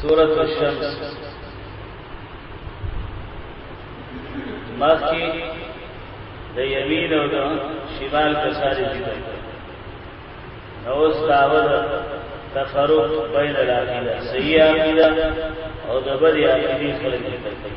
سورۃ الشمس مخکې د یمین او د شمال په ساري ذکر نو استاوله تفرق بین العقیده صحیح عقیده او د بری عقیده خلک ذکر کوي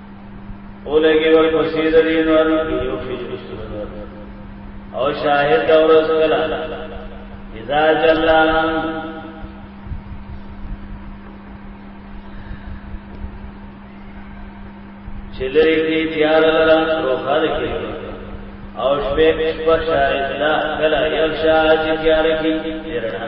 اولګي ور پسې د دین ور یو فجر سره او شاهد اور سره اذا جلان چلری کی تیار لرا روخار کی او شپه پر شاهد لا کلا یو شاهد تیار کی رڼا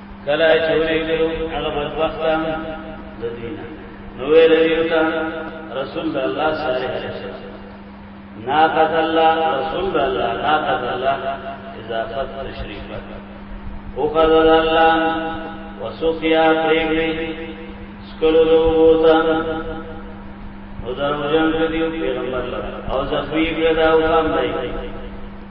کله چې ولېږلو هغه بدبخته د دینه نو ویل دیوتا رسول د الله صالح علیه السلام ناقض الله رسول د الله ناقض الله اضافت تشریفه او قضا الله وسقیا پرېږدي سکلو دوتا او دروژن کدیو پیغمبر لرا او زخمی کدیو کام دائی